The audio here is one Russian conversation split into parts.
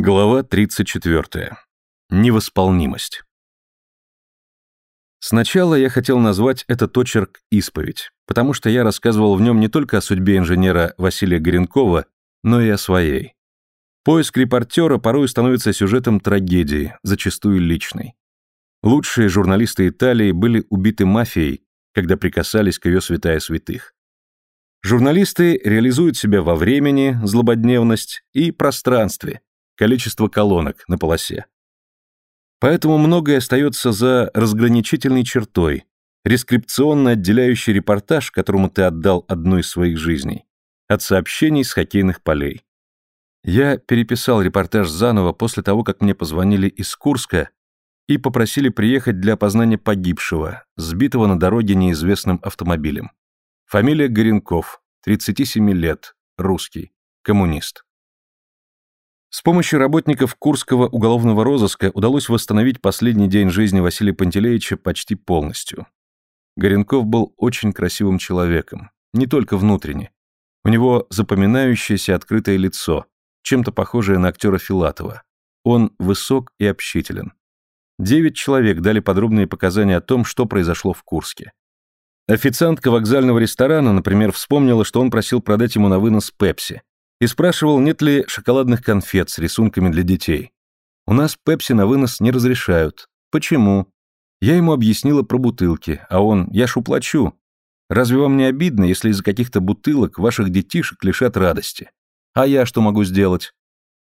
Глава 34. Невосполнимость. Сначала я хотел назвать этот очерк «Исповедь», потому что я рассказывал в нем не только о судьбе инженера Василия Горенкова, но и о своей. Поиск репортера порой становится сюжетом трагедии, зачастую личной. Лучшие журналисты Италии были убиты мафией, когда прикасались к ее святая святых. Журналисты реализуют себя во времени, злободневность и пространстве – количество колонок на полосе. Поэтому многое остается за разграничительной чертой, рескрипционно отделяющий репортаж, которому ты отдал одну из своих жизней, от сообщений с хоккейных полей. Я переписал репортаж заново после того, как мне позвонили из Курска и попросили приехать для опознания погибшего, сбитого на дороге неизвестным автомобилем. Фамилия Горенков, 37 лет, русский, коммунист. С помощью работников Курского уголовного розыска удалось восстановить последний день жизни Василия Пантелеича почти полностью. Горенков был очень красивым человеком, не только внутренне. У него запоминающееся открытое лицо, чем-то похожее на актера Филатова. Он высок и общителен. Девять человек дали подробные показания о том, что произошло в Курске. Официантка вокзального ресторана, например, вспомнила, что он просил продать ему на вынос пепси, и спрашивал, нет ли шоколадных конфет с рисунками для детей. У нас пепси на вынос не разрешают. Почему? Я ему объяснила про бутылки, а он, я ж уплачу. Разве вам не обидно, если из-за каких-то бутылок ваших детишек лишат радости? А я что могу сделать?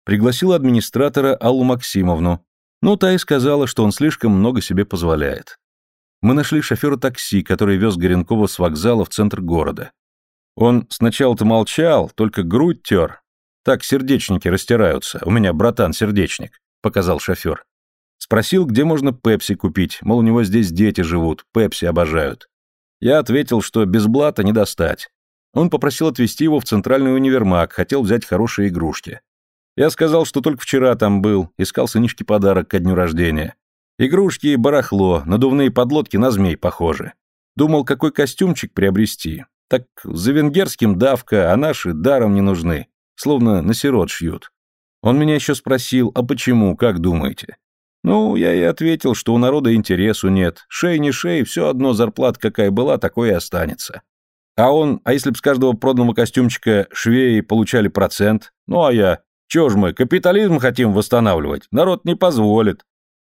Пригласила администратора Аллу Максимовну. Ну, та и сказала, что он слишком много себе позволяет. Мы нашли шофера такси, который вез Горенкова с вокзала в центр города. Он сначала-то молчал, только грудь тер. Так сердечники растираются. У меня братан-сердечник, показал шофер. Спросил, где можно пепси купить, мол, у него здесь дети живут, пепси обожают. Я ответил, что без блата не достать. Он попросил отвезти его в центральный универмаг, хотел взять хорошие игрушки. Я сказал, что только вчера там был, искал сынишке подарок ко дню рождения. Игрушки и барахло, надувные подлодки на змей похожи. Думал, какой костюмчик приобрести. Так за венгерским давка, а наши даром не нужны, словно на сирот шьют. Он меня еще спросил, а почему, как думаете? Ну, я и ответил, что у народа интересу нет. Шей не шей, все одно зарплата какая была, такой и останется. А он, а если б с каждого проданного костюмчика швеи получали процент? Ну, а я, чё ж мы, капитализм хотим восстанавливать? Народ не позволит.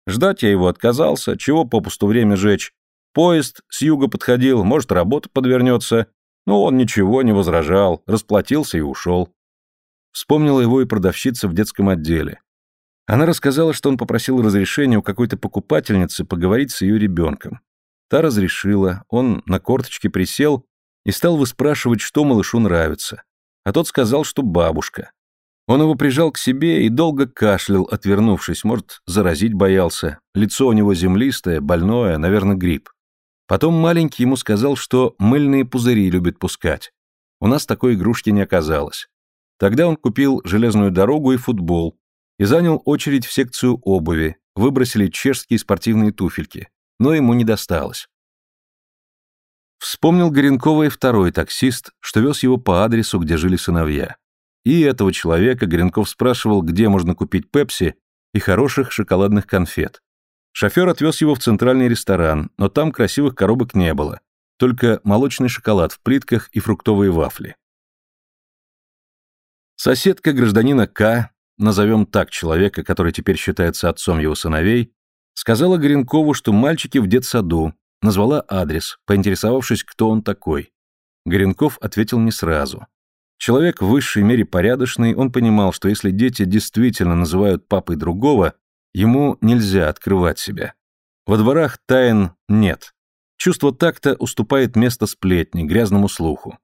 Ждать я его отказался, чего попусту время жечь. Поезд с юга подходил, может, работа подвернется. Но он ничего не возражал, расплатился и ушел. Вспомнила его и продавщица в детском отделе. Она рассказала, что он попросил разрешения у какой-то покупательницы поговорить с ее ребенком. Та разрешила, он на корточке присел и стал выспрашивать, что малышу нравится. А тот сказал, что бабушка. Он его прижал к себе и долго кашлял, отвернувшись, может, заразить боялся. Лицо у него землистое, больное, наверное, грипп. Потом маленький ему сказал, что мыльные пузыри любит пускать. У нас такой игрушки не оказалось. Тогда он купил железную дорогу и футбол и занял очередь в секцию обуви, выбросили чешские спортивные туфельки, но ему не досталось. Вспомнил Горенкова и второй таксист, что вез его по адресу, где жили сыновья. И этого человека Горенков спрашивал, где можно купить пепси и хороших шоколадных конфет. Шофер отвез его в центральный ресторан, но там красивых коробок не было, только молочный шоколад в плитках и фруктовые вафли. Соседка гражданина К, назовем так человека, который теперь считается отцом его сыновей, сказала Горенкову, что мальчики в детсаду, назвала адрес, поинтересовавшись, кто он такой. Горенков ответил не сразу. Человек в высшей мере порядочный, он понимал, что если дети действительно называют папой другого, Ему нельзя открывать себя. Во дворах тайн нет. Чувство такта уступает место сплетни, грязному слуху.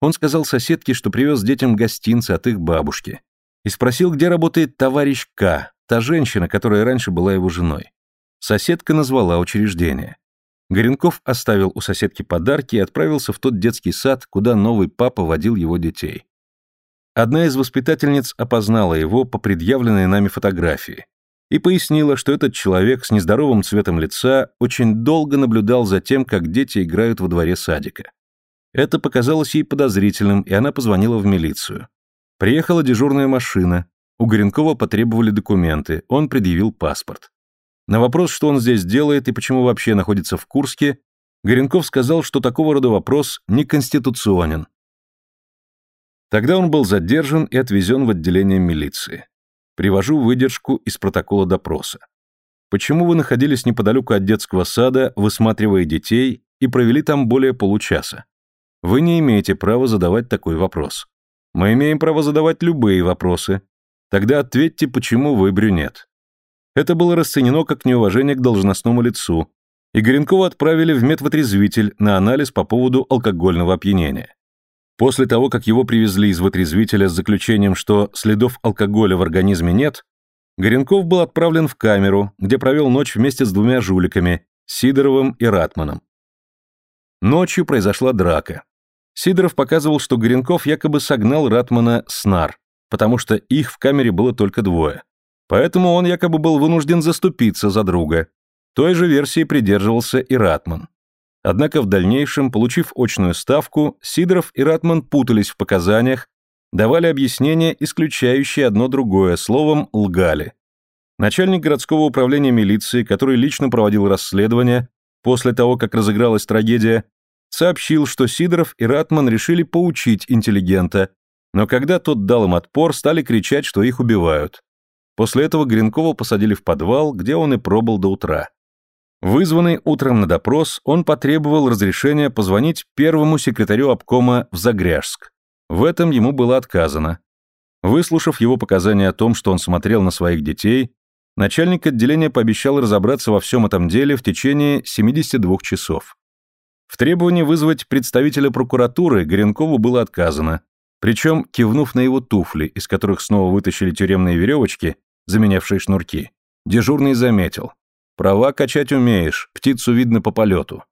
Он сказал соседке, что привез детям гостинцы от их бабушки. И спросил, где работает товарищ К, та женщина, которая раньше была его женой. Соседка назвала учреждение. Горенков оставил у соседки подарки и отправился в тот детский сад, куда новый папа водил его детей. Одна из воспитательниц опознала его по предъявленной нами фотографии и пояснила, что этот человек с нездоровым цветом лица очень долго наблюдал за тем, как дети играют во дворе садика. Это показалось ей подозрительным, и она позвонила в милицию. Приехала дежурная машина, У Горенкова потребовали документы, он предъявил паспорт. На вопрос, что он здесь делает и почему вообще находится в Курске, Горенков сказал, что такого рода вопрос неконституционен. Тогда он был задержан и отвезен в отделение милиции. Привожу выдержку из протокола допроса. Почему вы находились неподалеку от детского сада, высматривая детей, и провели там более получаса? Вы не имеете права задавать такой вопрос. Мы имеем право задавать любые вопросы. Тогда ответьте, почему вы брюнет. Это было расценено как неуважение к должностному лицу, и Горенкова отправили в медвотрезвитель на анализ по поводу алкогольного опьянения. После того, как его привезли из вытрезвителя с заключением, что следов алкоголя в организме нет, Горенков был отправлен в камеру, где провел ночь вместе с двумя жуликами, Сидоровым и Ратманом. Ночью произошла драка. Сидоров показывал, что Горенков якобы согнал Ратмана с нар, потому что их в камере было только двое. Поэтому он якобы был вынужден заступиться за друга. Той же версии придерживался и Ратман. Однако в дальнейшем, получив очную ставку, Сидоров и Ратман путались в показаниях, давали объяснения, исключающие одно другое, словом «лгали». Начальник городского управления милиции, который лично проводил расследование, после того, как разыгралась трагедия, сообщил, что Сидоров и Ратман решили поучить интеллигента, но когда тот дал им отпор, стали кричать, что их убивают. После этого Гринкова посадили в подвал, где он и пробыл до утра. Вызванный утром на допрос, он потребовал разрешения позвонить первому секретарю обкома в Загряжск. В этом ему было отказано. Выслушав его показания о том, что он смотрел на своих детей, начальник отделения пообещал разобраться во всем этом деле в течение 72 часов. В требовании вызвать представителя прокуратуры Горенкову было отказано, причем, кивнув на его туфли, из которых снова вытащили тюремные веревочки, заменявшие шнурки, дежурный заметил. «Права качать умеешь, птицу видно по полету».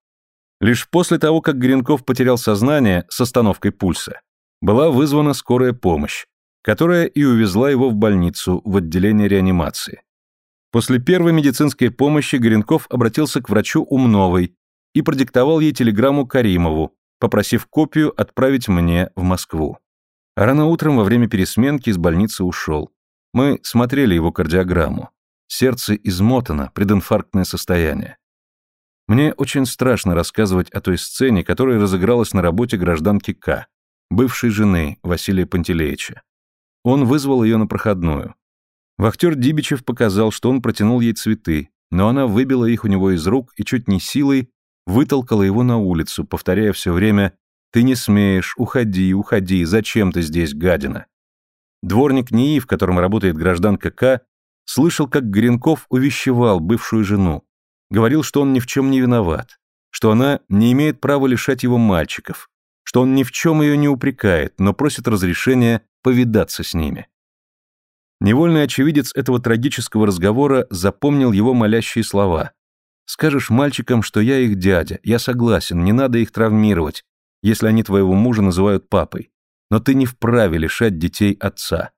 Лишь после того, как Гринков потерял сознание с остановкой пульса, была вызвана скорая помощь, которая и увезла его в больницу в отделение реанимации. После первой медицинской помощи Горенков обратился к врачу Умновой и продиктовал ей телеграмму Каримову, попросив копию отправить мне в Москву. Рано утром во время пересменки из больницы ушел. Мы смотрели его кардиограмму. Сердце измотано, прединфарктное состояние. Мне очень страшно рассказывать о той сцене, которая разыгралась на работе гражданки К, бывшей жены Василия Пантелеича. Он вызвал ее на проходную. Вахтер Дибичев показал, что он протянул ей цветы, но она выбила их у него из рук и чуть не силой вытолкала его на улицу, повторяя все время «Ты не смеешь, уходи, уходи, зачем ты здесь, гадина?» Дворник НИИ, в котором работает гражданка К, слышал, как Горенков увещевал бывшую жену. Говорил, что он ни в чем не виноват, что она не имеет права лишать его мальчиков, что он ни в чем ее не упрекает, но просит разрешения повидаться с ними. Невольный очевидец этого трагического разговора запомнил его молящие слова. «Скажешь мальчикам, что я их дядя, я согласен, не надо их травмировать, если они твоего мужа называют папой но ты не вправе лишать детей отца.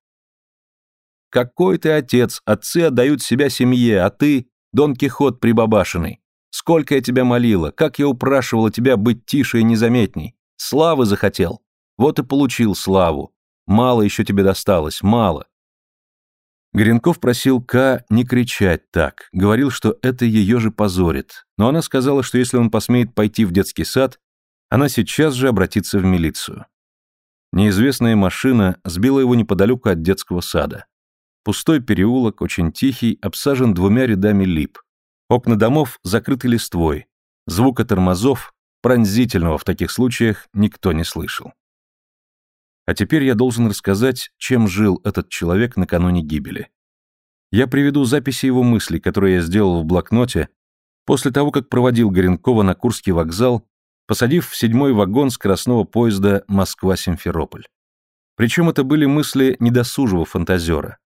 Какой ты отец, отцы отдают себя семье, а ты — Дон Кихот прибабашенный. Сколько я тебя молила, как я упрашивала тебя быть тише и незаметней. Славы захотел. Вот и получил славу. Мало еще тебе досталось, мало. Горенков просил К не кричать так, говорил, что это ее же позорит, но она сказала, что если он посмеет пойти в детский сад, она сейчас же обратится в милицию. Неизвестная машина сбила его неподалеку от детского сада. Пустой переулок, очень тихий, обсажен двумя рядами лип. Окна домов закрыты листвой. Звука тормозов, пронзительного в таких случаях, никто не слышал. А теперь я должен рассказать, чем жил этот человек накануне гибели. Я приведу записи его мыслей, которые я сделал в блокноте, после того, как проводил Горенкова на Курский вокзал посадив в седьмой вагон скоростного поезда Москва-Симферополь. Причем это были мысли недосужего фантазера.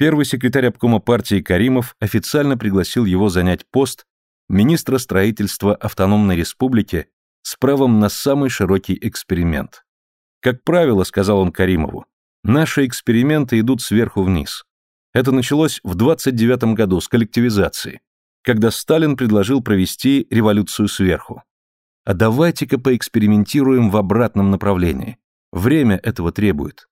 Первый секретарь обкома партии Каримов официально пригласил его занять пост министра строительства автономной республики с правом на самый широкий эксперимент. Как правило, сказал он Каримову, наши эксперименты идут сверху вниз. Это началось в 29 году с коллективизации, когда Сталин предложил провести революцию сверху. А давайте-ка поэкспериментируем в обратном направлении. Время этого требует.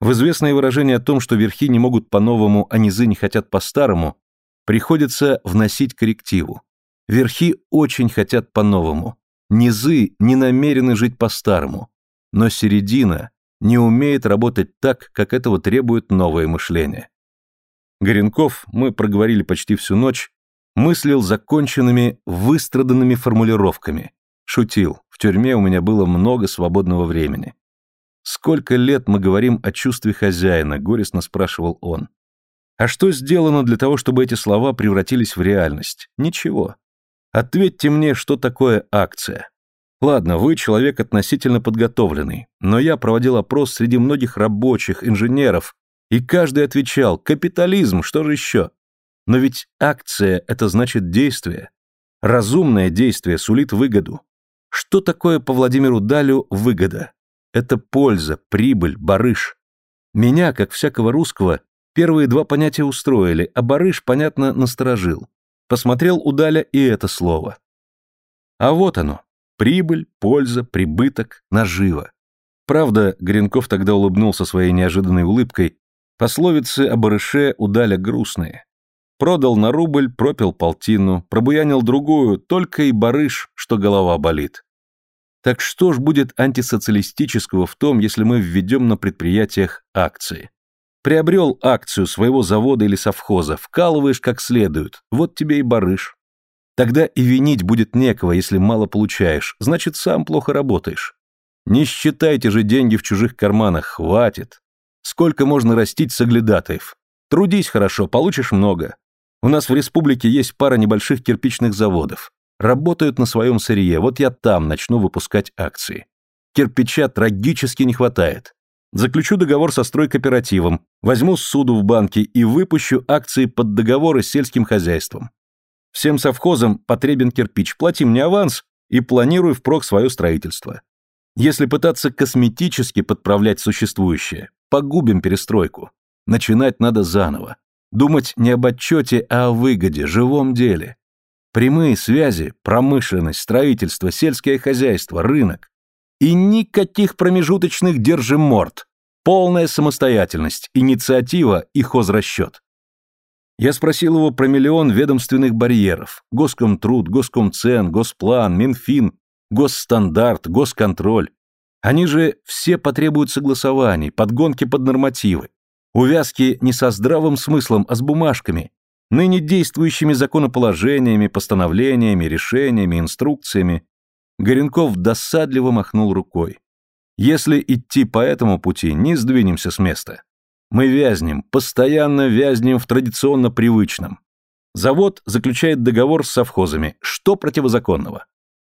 В известное выражение о том, что верхи не могут по-новому, а низы не хотят по-старому, приходится вносить коррективу. Верхи очень хотят по-новому. Низы не намерены жить по-старому. Но середина не умеет работать так, как этого требует новое мышление. Горенков, мы проговорили почти всю ночь, мыслил законченными, выстраданными формулировками. Шутил, в тюрьме у меня было много свободного времени. «Сколько лет мы говорим о чувстве хозяина?» — горестно спрашивал он. «А что сделано для того, чтобы эти слова превратились в реальность? Ничего. Ответьте мне, что такое акция. Ладно, вы человек относительно подготовленный, но я проводил опрос среди многих рабочих, инженеров, и каждый отвечал «капитализм, что же еще?» Но ведь акция – это значит действие. Разумное действие сулит выгоду. Что такое по Владимиру Далю выгода? Это польза, прибыль, барыш. Меня, как всякого русского, первые два понятия устроили, а барыш, понятно, насторожил. Посмотрел у и это слово. А вот оно. Прибыль, польза, прибыток, наживо. Правда, Гринков тогда улыбнулся своей неожиданной улыбкой. Пословицы о барыше у грустные. Продал на рубль, пропил полтину, пробуянил другую, только и барыш, что голова болит. Так что ж будет антисоциалистического в том, если мы введем на предприятиях акции? Приобрел акцию своего завода или совхоза, вкалываешь как следует, вот тебе и барыш. Тогда и винить будет некого, если мало получаешь, значит, сам плохо работаешь. Не считайте же деньги в чужих карманах, хватит. Сколько можно растить соглядатаев? Трудись хорошо, получишь много. У нас в республике есть пара небольших кирпичных заводов. Работают на своем сырье, вот я там начну выпускать акции. Кирпича трагически не хватает. Заключу договор со стройкооперативом, возьму суду в банке и выпущу акции под договоры с сельским хозяйством. Всем совхозам потребен кирпич, плати мне аванс и планирую впрок свое строительство. Если пытаться косметически подправлять существующее, погубим перестройку. Начинать надо заново. Думать не об отчете, а о выгоде, живом деле. Прямые связи, промышленность, строительство, сельское хозяйство, рынок. И никаких промежуточных держиморд. Полная самостоятельность, инициатива и хозрасчет. Я спросил его про миллион ведомственных барьеров. Госкомтруд, Госкомцен, Госплан, Минфин, Госстандарт, Госконтроль. Они же все потребуют согласований, подгонки под нормативы. Увязки не со здравым смыслом, а с бумажками, ныне действующими законоположениями, постановлениями, решениями, инструкциями. Горенков досадливо махнул рукой. Если идти по этому пути, не сдвинемся с места. Мы вязнем, постоянно вязнем в традиционно привычном. Завод заключает договор с совхозами. Что противозаконного?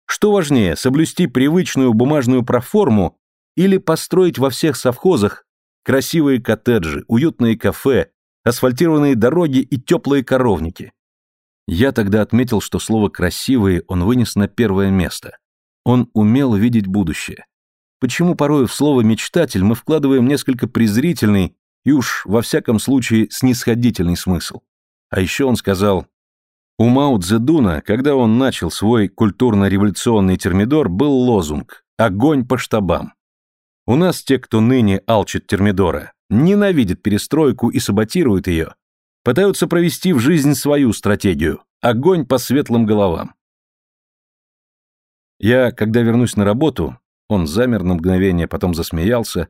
Что важнее, соблюсти привычную бумажную проформу или построить во всех совхозах красивые коттеджи, уютные кафе, асфальтированные дороги и теплые коровники. Я тогда отметил, что слово «красивые» он вынес на первое место. Он умел видеть будущее. Почему порой в слово «мечтатель» мы вкладываем несколько презрительный и уж, во всяком случае, снисходительный смысл? А еще он сказал, у Мао Цзэдуна, когда он начал свой культурно-революционный термидор, был лозунг «Огонь по штабам». У нас те, кто ныне алчит термидора, ненавидят перестройку и саботируют ее, пытаются провести в жизнь свою стратегию «Огонь по светлым головам». Я, когда вернусь на работу, он замер на мгновение, потом засмеялся,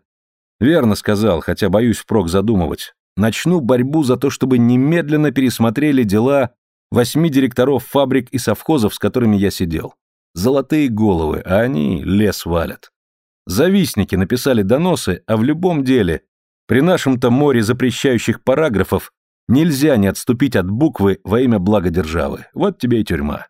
верно сказал, хотя боюсь впрок задумывать, начну борьбу за то, чтобы немедленно пересмотрели дела восьми директоров фабрик и совхозов, с которыми я сидел. Золотые головы, а они лес валят. Завистники написали доносы, а в любом деле, при нашем-то море запрещающих параграфов, нельзя не отступить от буквы во имя блага державы. Вот тебе и тюрьма.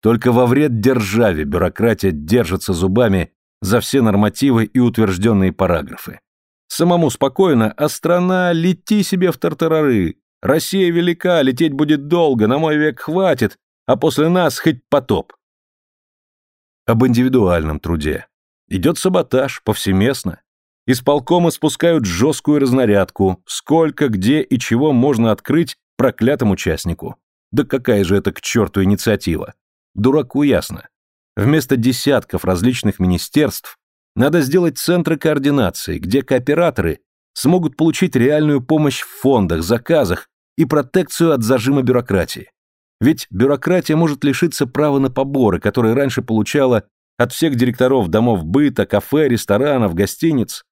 Только во вред державе бюрократия держится зубами за все нормативы и утвержденные параграфы. Самому спокойно, а страна лети себе в тартарары. Россия велика, лететь будет долго, на мой век хватит, а после нас хоть потоп. Об индивидуальном труде. Идет саботаж повсеместно. Исполкомы спускают жесткую разнарядку, сколько, где и чего можно открыть проклятому участнику. Да какая же это к черту инициатива? Дураку ясно. Вместо десятков различных министерств надо сделать центры координации, где кооператоры смогут получить реальную помощь в фондах, заказах и протекцию от зажима бюрократии. Ведь бюрократия может лишиться права на поборы, которые раньше получала от всех директоров домов быта, кафе, ресторанов, гостиниц.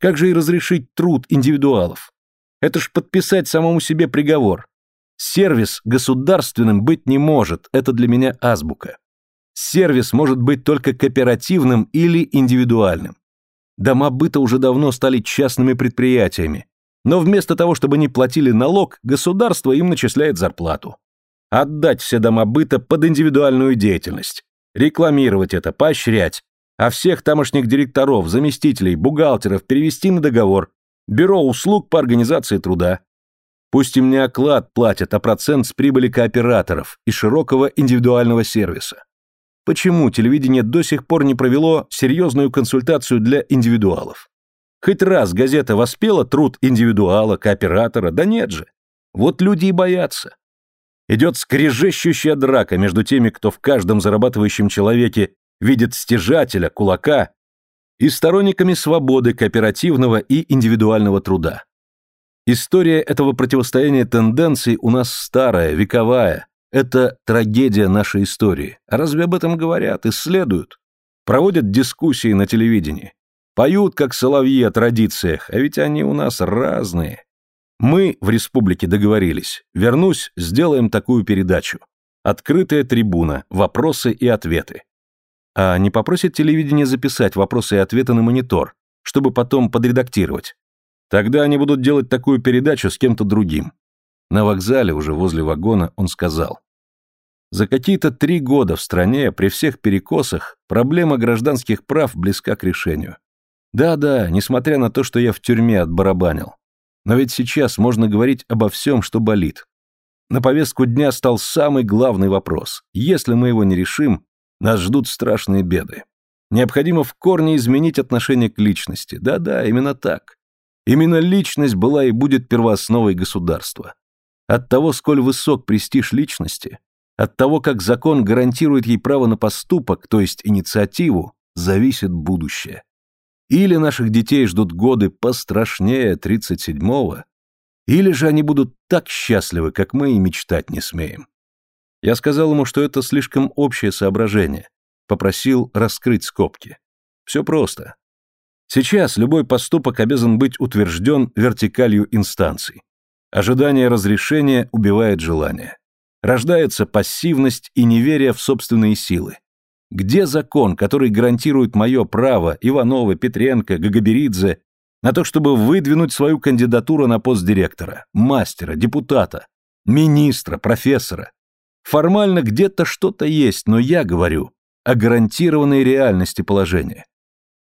Как же и разрешить труд индивидуалов? Это ж подписать самому себе приговор. Сервис государственным быть не может, это для меня азбука. Сервис может быть только кооперативным или индивидуальным. Дома быта уже давно стали частными предприятиями, но вместо того, чтобы они платили налог, государство им начисляет зарплату. Отдать все дома быта под индивидуальную деятельность. Рекламировать это, поощрять. А всех тамошних директоров, заместителей, бухгалтеров перевести на договор. Бюро услуг по организации труда. Пусть им не оклад платят, а процент с прибыли кооператоров и широкого индивидуального сервиса. Почему телевидение до сих пор не провело серьезную консультацию для индивидуалов? Хоть раз газета воспела труд индивидуала, кооператора, да нет же. Вот люди и боятся. Идет скрежещущая драка между теми, кто в каждом зарабатывающем человеке видит стяжателя, кулака, и сторонниками свободы кооперативного и индивидуального труда. История этого противостояния тенденций у нас старая, вековая, это трагедия нашей истории. разве об этом говорят, исследуют? Проводят дискуссии на телевидении. Поют, как соловьи о традициях, а ведь они у нас разные. Мы в республике договорились. Вернусь, сделаем такую передачу. Открытая трибуна, вопросы и ответы. А не попросит телевидение записать вопросы и ответы на монитор, чтобы потом подредактировать? Тогда они будут делать такую передачу с кем-то другим. На вокзале, уже возле вагона, он сказал. За какие-то три года в стране, при всех перекосах, проблема гражданских прав близка к решению. Да-да, несмотря на то, что я в тюрьме отбарабанил. Но ведь сейчас можно говорить обо всем, что болит. На повестку дня стал самый главный вопрос. Если мы его не решим, нас ждут страшные беды. Необходимо в корне изменить отношение к личности. Да-да, именно так. Именно личность была и будет первоосновой государства. От того, сколь высок престиж личности, от того, как закон гарантирует ей право на поступок, то есть инициативу, зависит будущее. Или наших детей ждут годы пострашнее 37-го, или же они будут так счастливы, как мы и мечтать не смеем. Я сказал ему, что это слишком общее соображение, попросил раскрыть скобки. Все просто. Сейчас любой поступок обязан быть утвержден вертикалью инстанций. Ожидание разрешения убивает желание. Рождается пассивность и неверие в собственные силы. Где закон, который гарантирует мое право, Иванова, Петренко, Гагаберидзе, на то, чтобы выдвинуть свою кандидатуру на пост директора, мастера, депутата, министра, профессора? Формально где-то что-то есть, но я говорю о гарантированной реальности положения.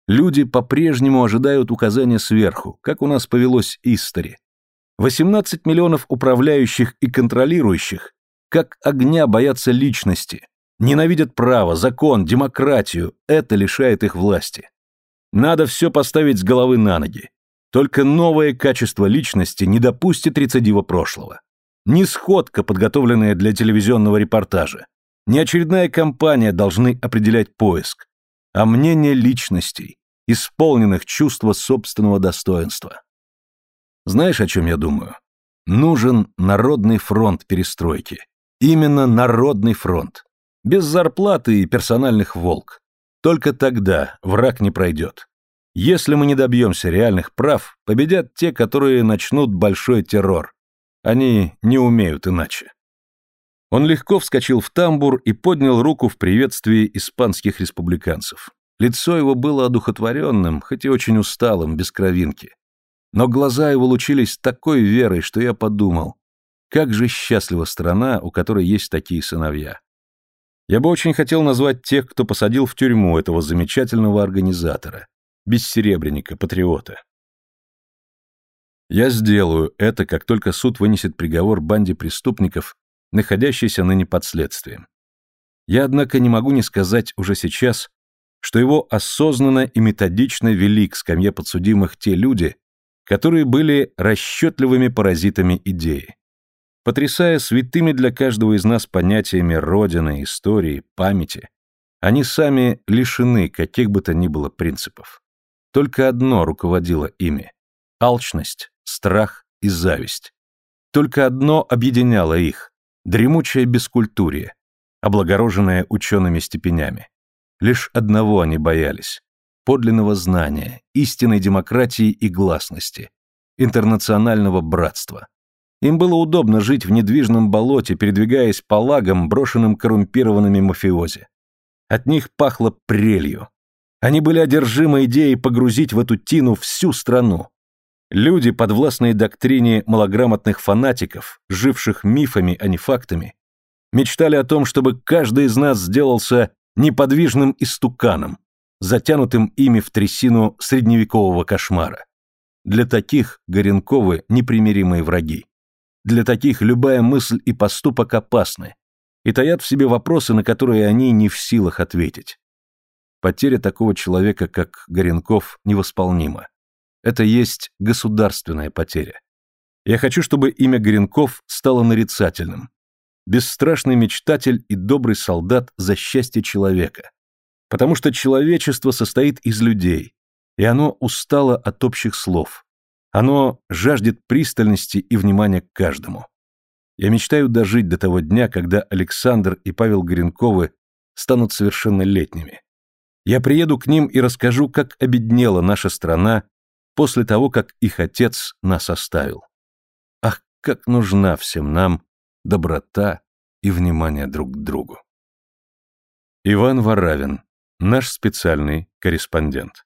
Люди по-прежнему ожидают указания сверху, как у нас повелось Истори. 18 миллионов управляющих и контролирующих, как огня боятся личности, ненавидят право, закон, демократию, это лишает их власти. Надо все поставить с головы на ноги. Только новое качество личности не допустит рецидива прошлого. Ни сходка, подготовленная для телевизионного репортажа, ни очередная кампания должны определять поиск, а мнение личностей, исполненных чувства собственного достоинства. Знаешь, о чем я думаю? Нужен народный фронт перестройки. Именно народный фронт. Без зарплаты и персональных волк. Только тогда враг не пройдет. Если мы не добьемся реальных прав, победят те, которые начнут большой террор. Они не умеют иначе. Он легко вскочил в тамбур и поднял руку в приветствии испанских республиканцев. Лицо его было одухотворенным, хоть и очень усталым, без кровинки. Но глаза его лучились такой верой, что я подумал, как же счастлива страна, у которой есть такие сыновья. Я бы очень хотел назвать тех, кто посадил в тюрьму этого замечательного организатора, бессеребренника, патриота. Я сделаю это, как только суд вынесет приговор банде преступников, находящейся ныне под следствием. Я, однако, не могу не сказать уже сейчас, что его осознанно и методично вели к скамье подсудимых те люди, которые были расчетливыми паразитами идеи. Потрясая святыми для каждого из нас понятиями Родины, истории, памяти, они сами лишены каких бы то ни было принципов. Только одно руководило ими алчность, страх и зависть. Только одно объединяло их – дремучее бескультурие, облагороженное учеными степенями. Лишь одного они боялись – подлинного знания, истинной демократии и гласности, интернационального братства. Им было удобно жить в недвижном болоте, передвигаясь по лагам, брошенным коррумпированными мафиози. От них пахло прелью. Они были одержимы идеей погрузить в эту тину всю страну. Люди, подвластные доктрине малограмотных фанатиков, живших мифами, а не фактами, мечтали о том, чтобы каждый из нас сделался неподвижным истуканом, затянутым ими в трясину средневекового кошмара. Для таких Горенковы непримиримые враги. Для таких любая мысль и поступок опасны и таят в себе вопросы, на которые они не в силах ответить. Потеря такого человека, как Горенков, невосполнима. Это есть государственная потеря. Я хочу, чтобы имя Горенков стало нарицательным. Бесстрашный мечтатель и добрый солдат за счастье человека. Потому что человечество состоит из людей, и оно устало от общих слов. Оно жаждет пристальности и внимания к каждому. Я мечтаю дожить до того дня, когда Александр и Павел Горенковы станут совершеннолетними. Я приеду к ним и расскажу, как обеднела наша страна после того, как их отец нас оставил. Ах, как нужна всем нам доброта и внимание друг к другу. Иван Варавин, наш специальный корреспондент.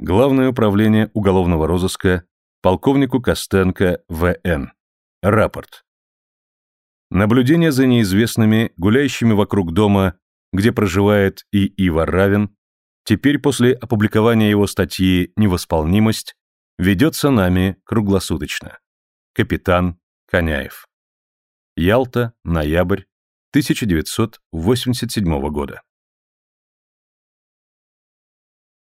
Главное управление уголовного розыска полковнику Костенко В.Н. Рапорт. Наблюдение за неизвестными, гуляющими вокруг дома, где проживает и Ива Равин, теперь после опубликования его статьи «Невосполнимость» ведется нами круглосуточно. Капитан Коняев. Ялта, ноябрь 1987 года.